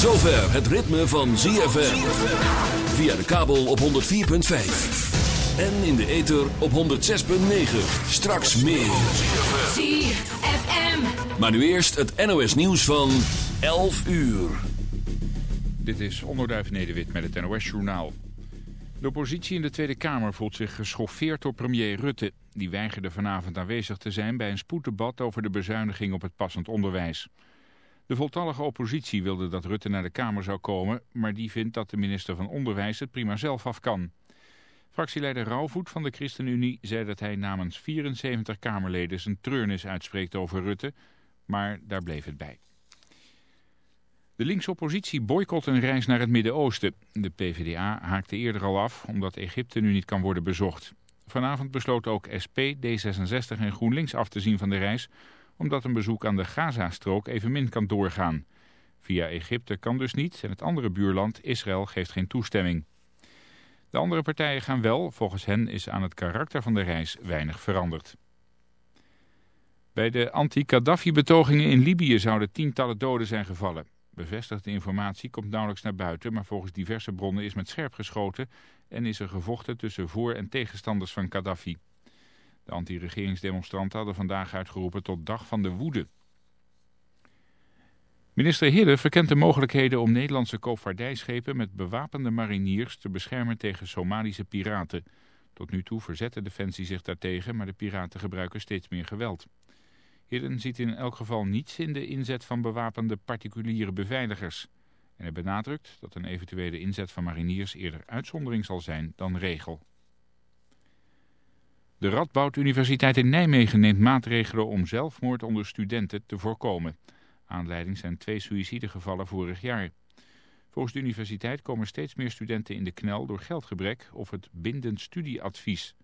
zover het ritme van ZFM. Via de kabel op 104.5. En in de ether op 106.9. Straks meer. ZFM. Maar nu eerst het NOS nieuws van 11 uur. Dit is Onderduif Nederwit met het NOS Journaal. De oppositie in de Tweede Kamer voelt zich geschoffeerd door premier Rutte. Die weigerde vanavond aanwezig te zijn bij een spoeddebat over de bezuiniging op het passend onderwijs. De voltallige oppositie wilde dat Rutte naar de Kamer zou komen, maar die vindt dat de minister van Onderwijs het prima zelf af kan. Fractieleider Rauwvoet van de ChristenUnie zei dat hij namens 74 Kamerleden zijn treurnis uitspreekt over Rutte, maar daar bleef het bij. De linkse oppositie boycott een reis naar het Midden-Oosten. De PvdA haakte eerder al af omdat Egypte nu niet kan worden bezocht. Vanavond besloot ook SP, D66 en GroenLinks af te zien van de reis... omdat een bezoek aan de Gaza-strook evenmin kan doorgaan. Via Egypte kan dus niet en het andere buurland, Israël, geeft geen toestemming. De andere partijen gaan wel. Volgens hen is aan het karakter van de reis weinig veranderd. Bij de anti-Kaddafi-betogingen in Libië zouden tientallen doden zijn gevallen. Bevestigde informatie komt nauwelijks naar buiten, maar volgens diverse bronnen is met scherp geschoten en is er gevochten tussen voor- en tegenstanders van Gaddafi. De anti-regeringsdemonstranten hadden vandaag uitgeroepen tot dag van de woede. Minister Hille verkent de mogelijkheden om Nederlandse koopvaardijschepen met bewapende mariniers te beschermen tegen Somalische piraten. Tot nu toe verzette Defensie zich daartegen, maar de piraten gebruiken steeds meer geweld. Hidden ziet in elk geval niets in de inzet van bewapende particuliere beveiligers. En hij benadrukt dat een eventuele inzet van mariniers eerder uitzondering zal zijn dan regel. De Radboud Universiteit in Nijmegen neemt maatregelen om zelfmoord onder studenten te voorkomen. Aanleiding zijn twee suïcidegevallen vorig jaar. Volgens de universiteit komen steeds meer studenten in de knel door geldgebrek of het bindend studieadvies.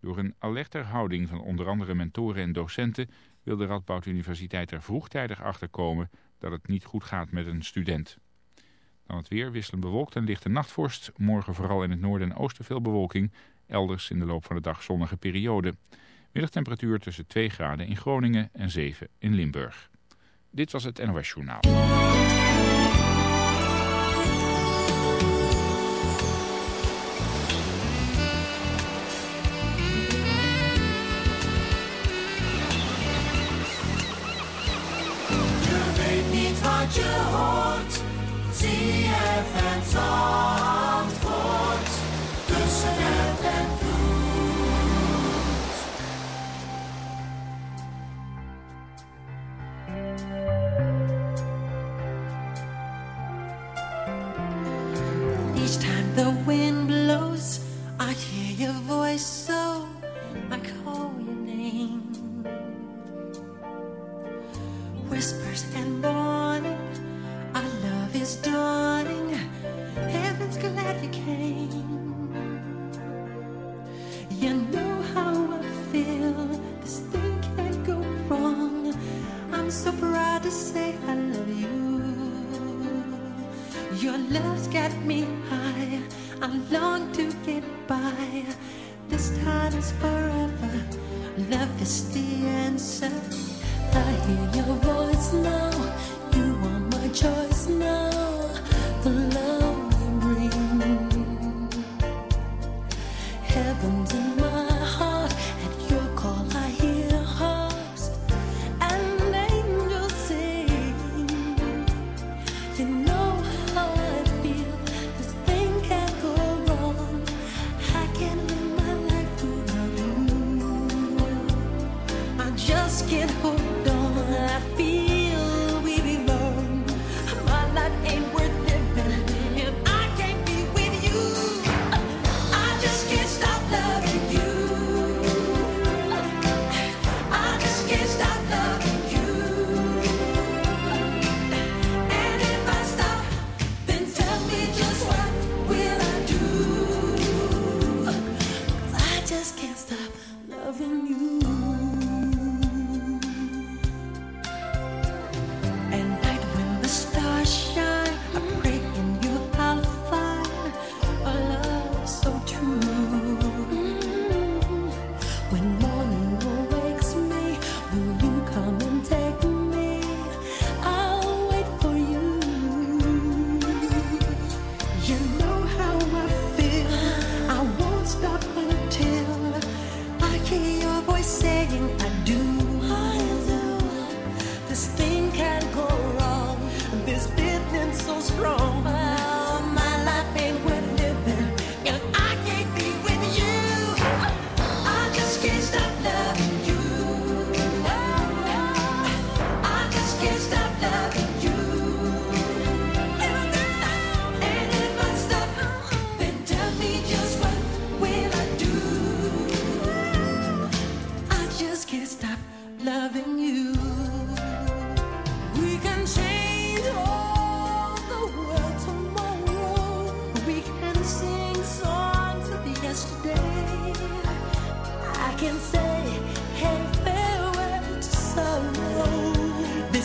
Door een alerter houding van onder andere mentoren en docenten wil de Radboud Universiteit er vroegtijdig achter komen dat het niet goed gaat met een student. Dan het weer wisselen bewolkt en lichte nachtvorst. Morgen vooral in het noorden en oosten veel bewolking. Elders in de loop van de dag zonnige periode. Middagtemperatuur tussen 2 graden in Groningen en 7 in Limburg. Dit was het NOS Journaal. CFM song.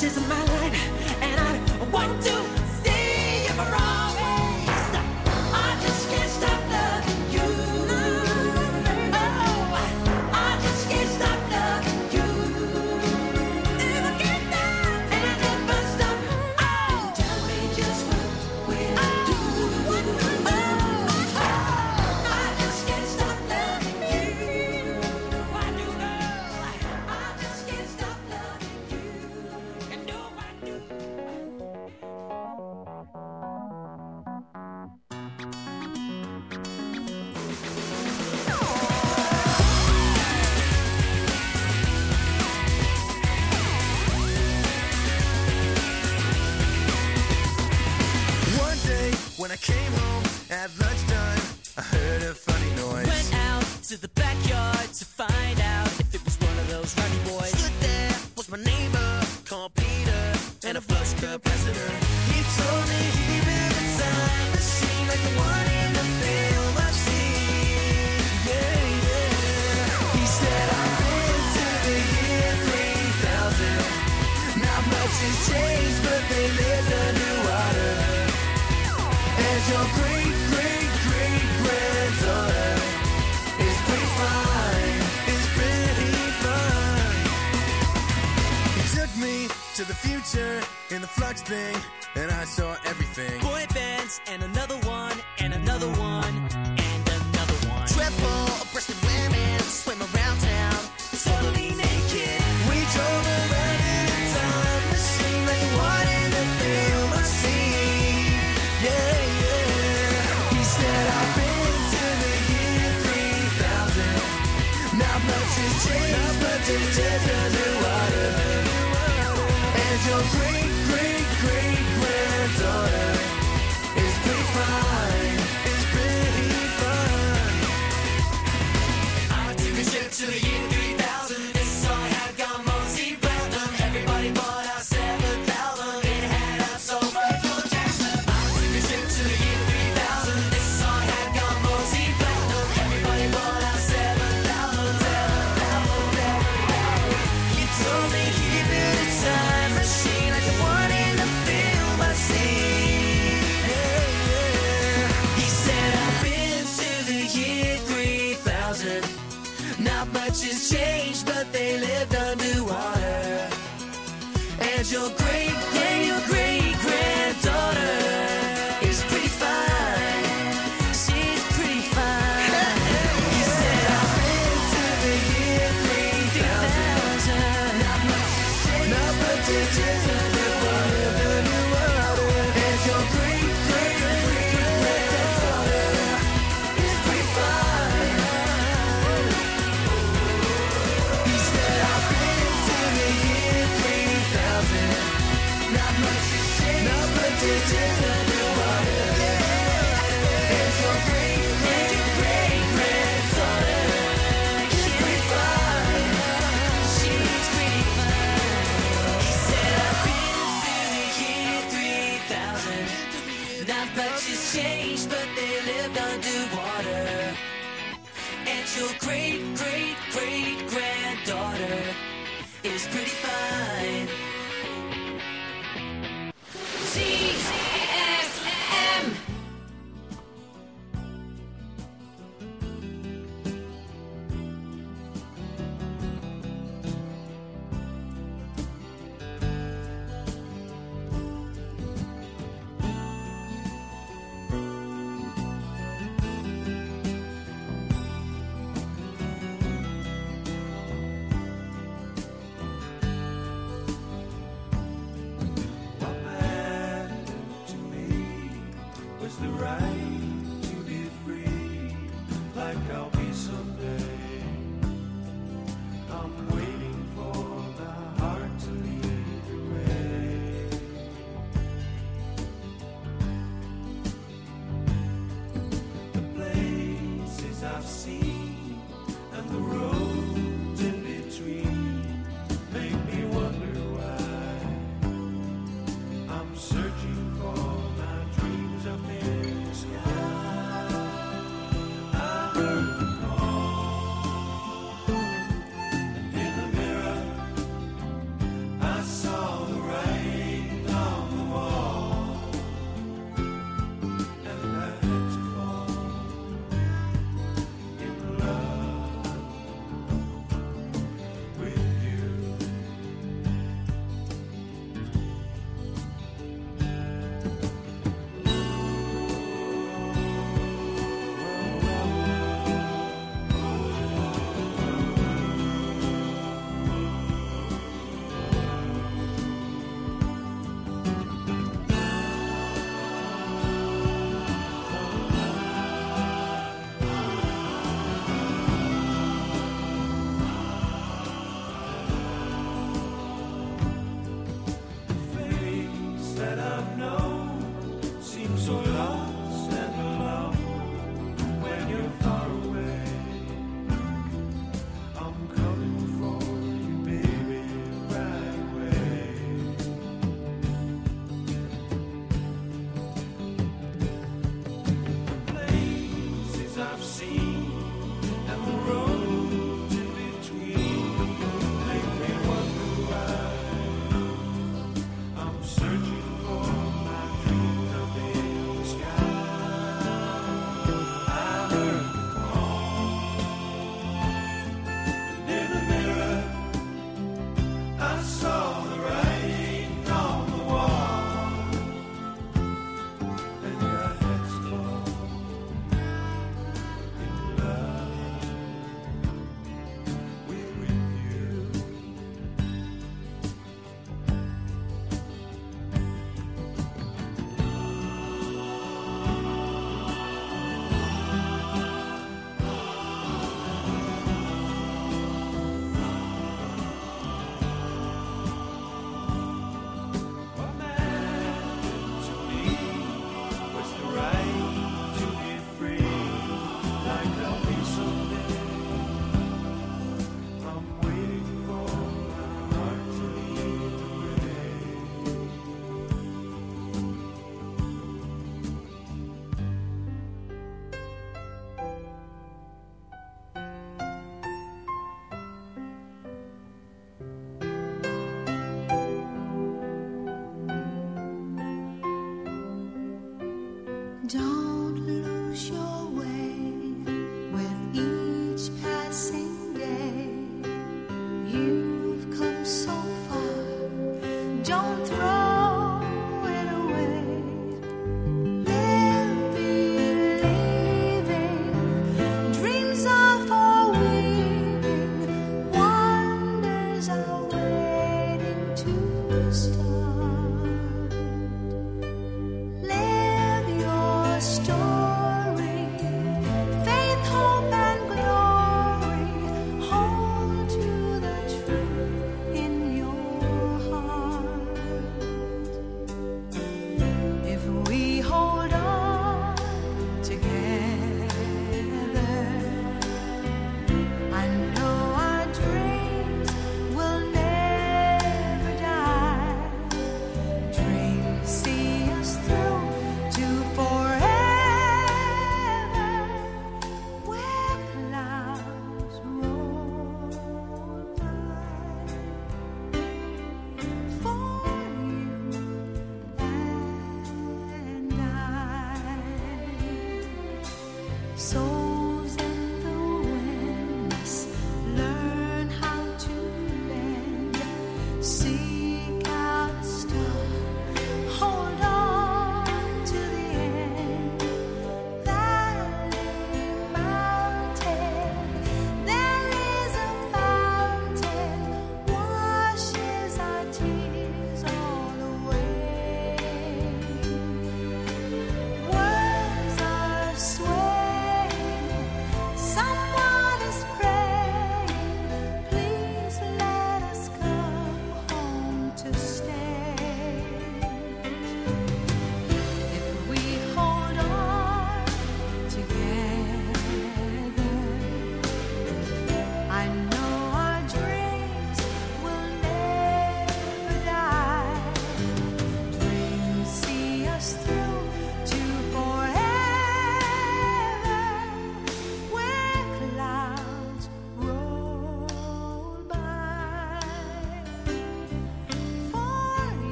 This is my life, and I want to. And your great, great, great granddaughter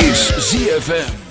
is ZFM.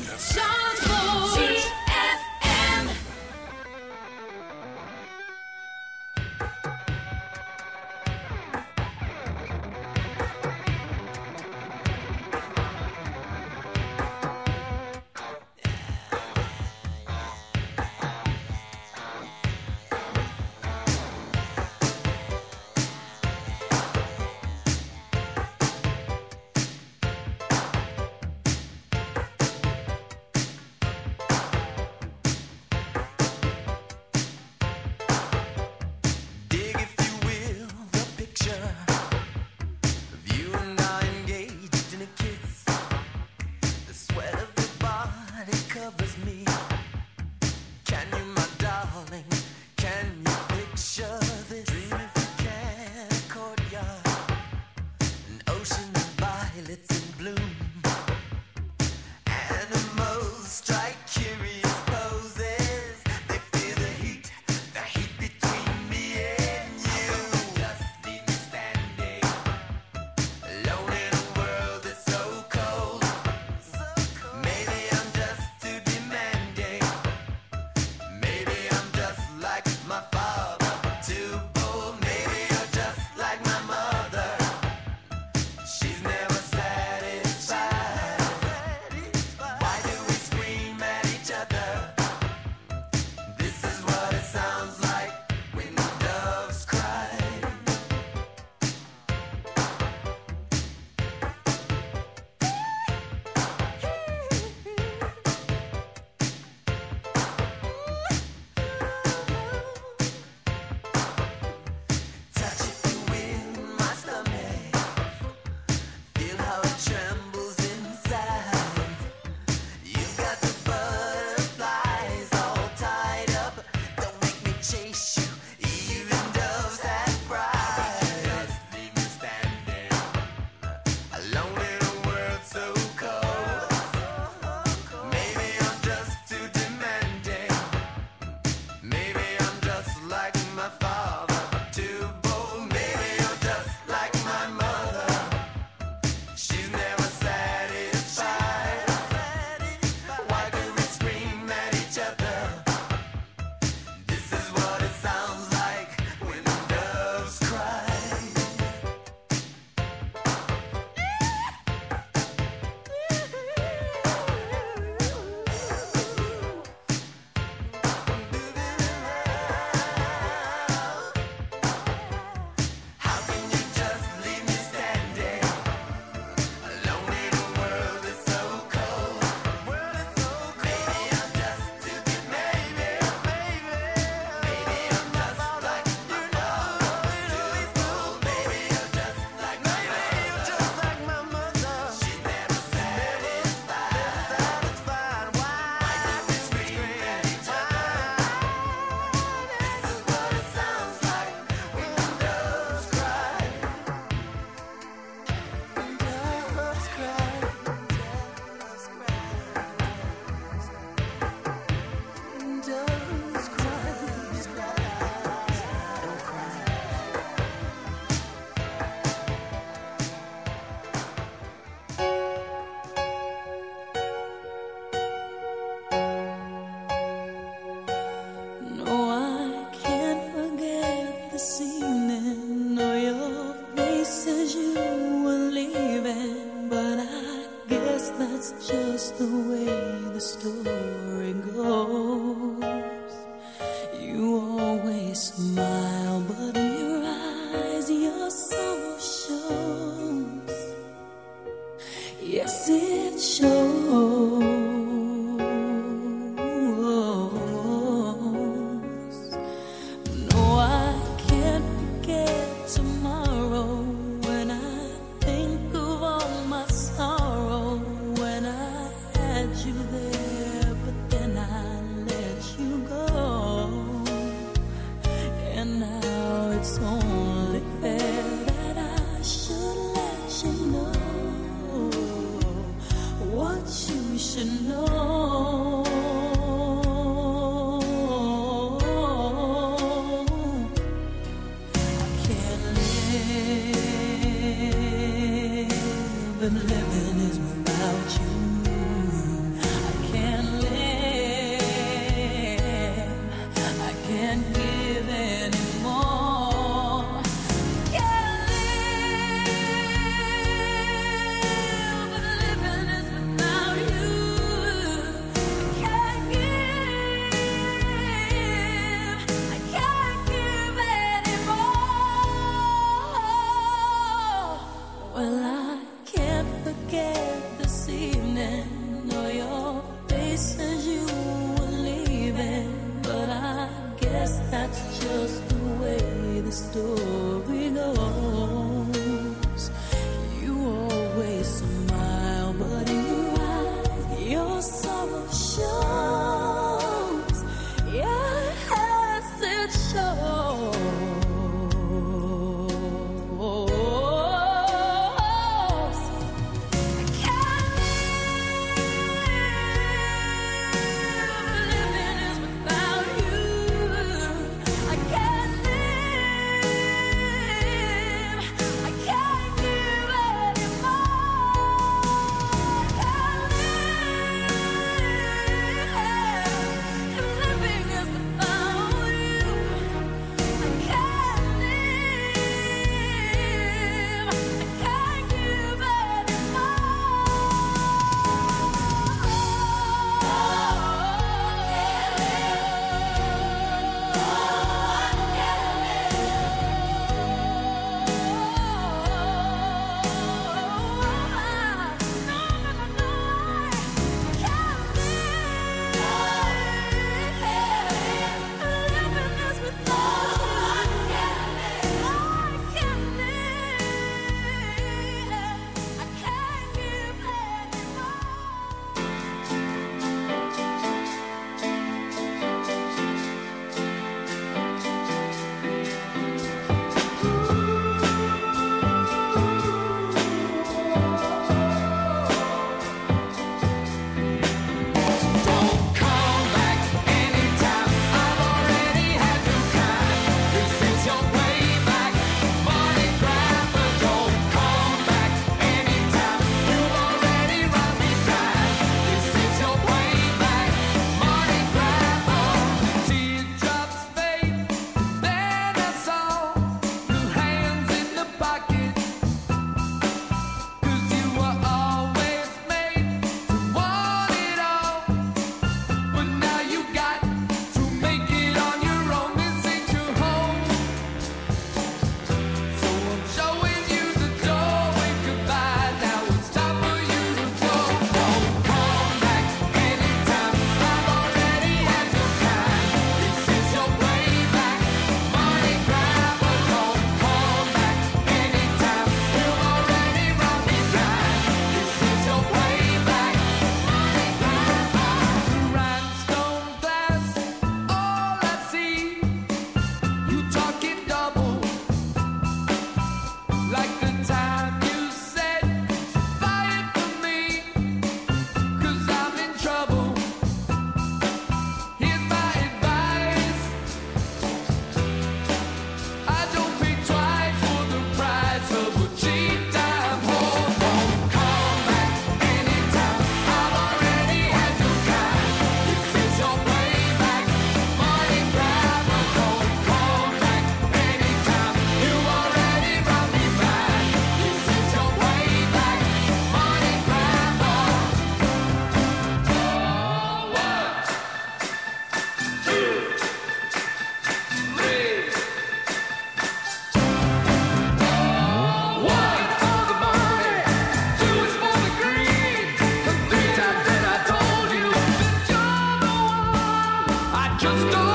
Just go.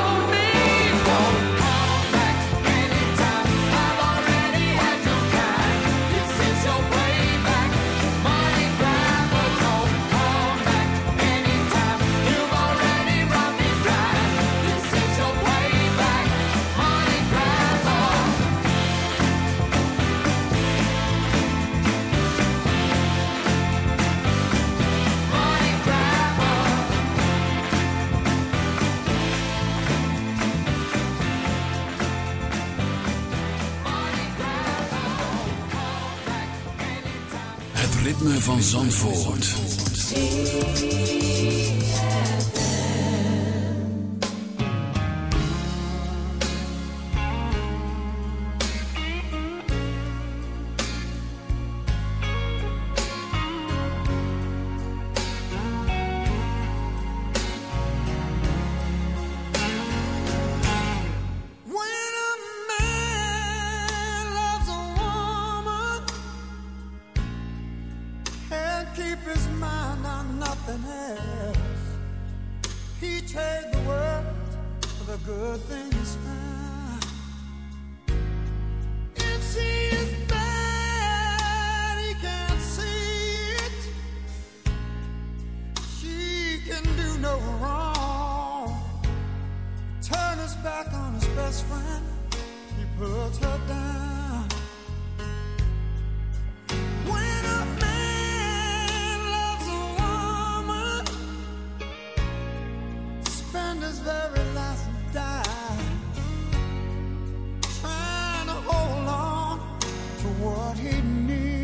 What he needs.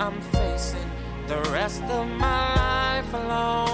I'm facing the rest of my life alone.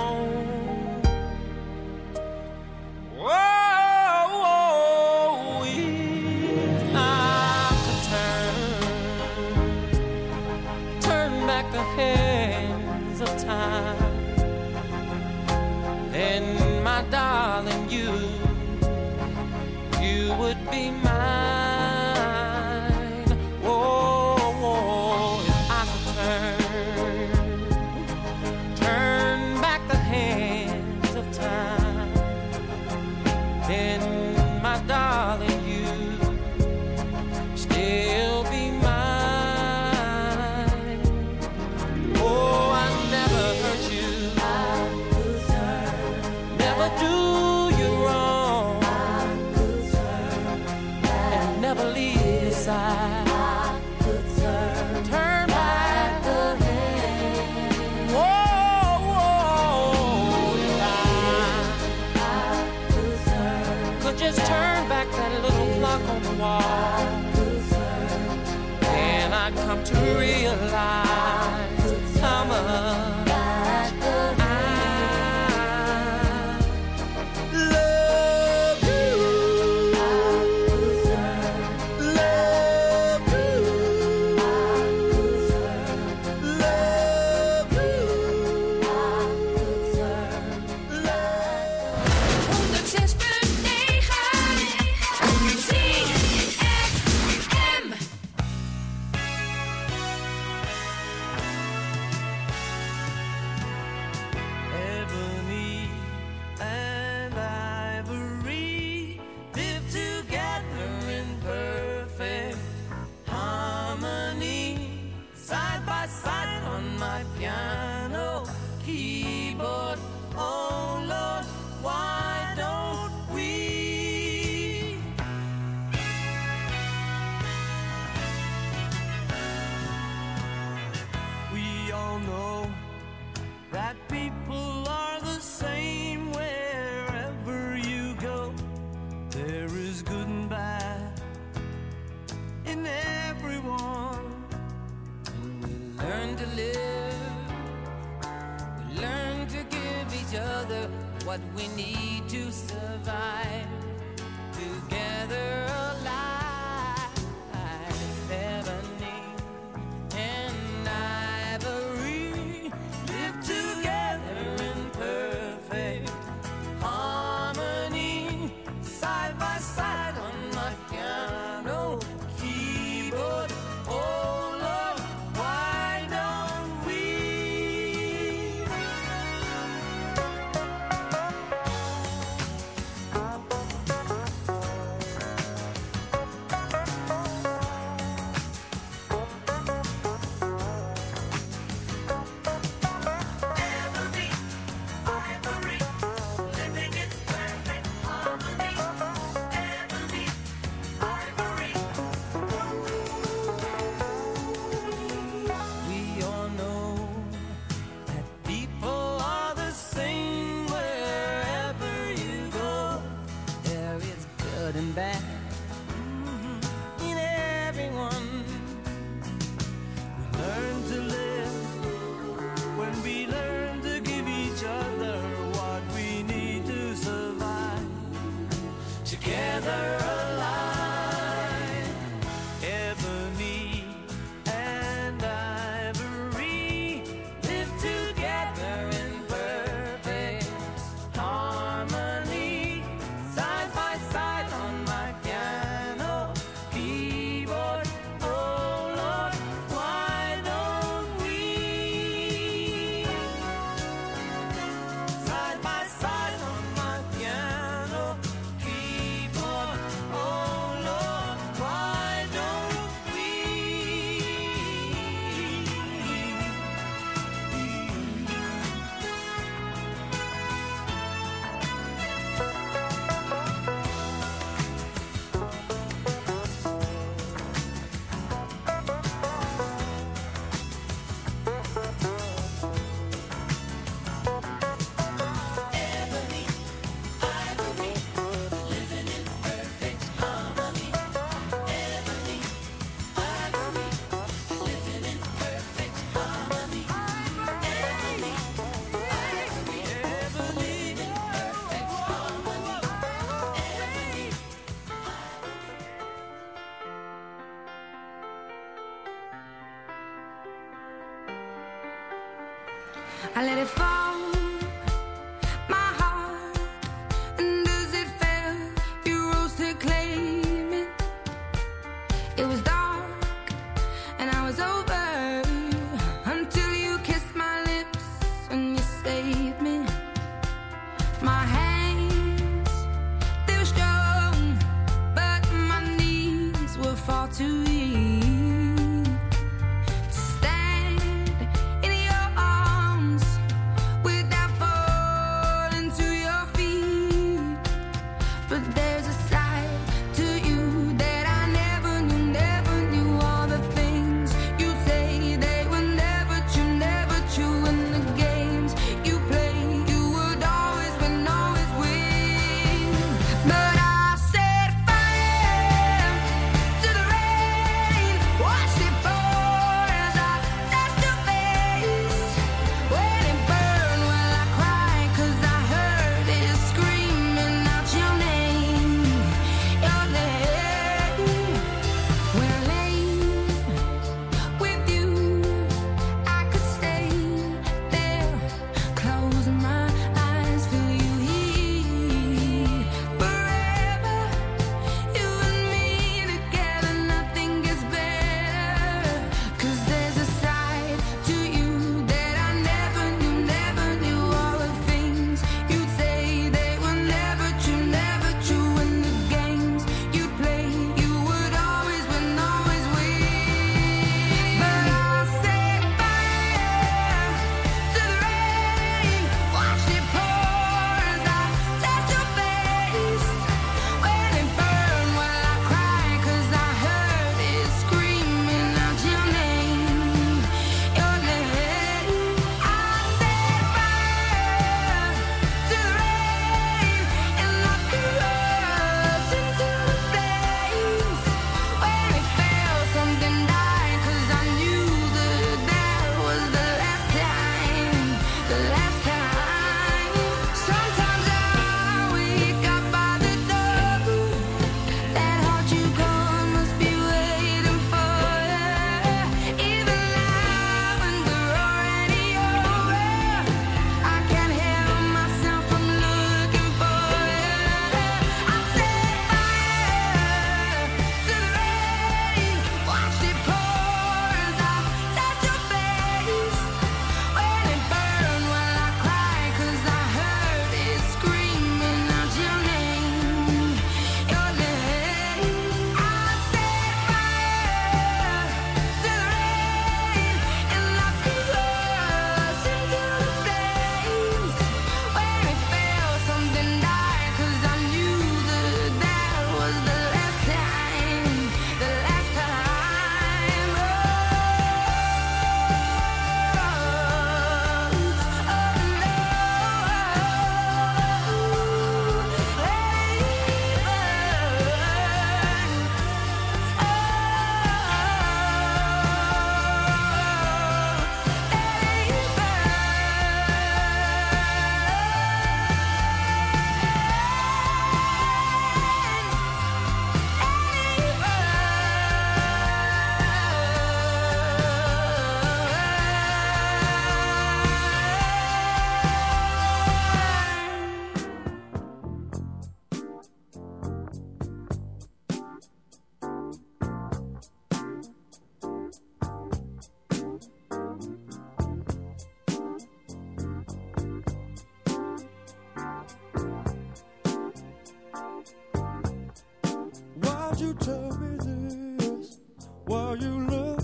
You tell me this while you look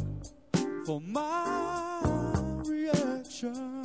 for my reaction?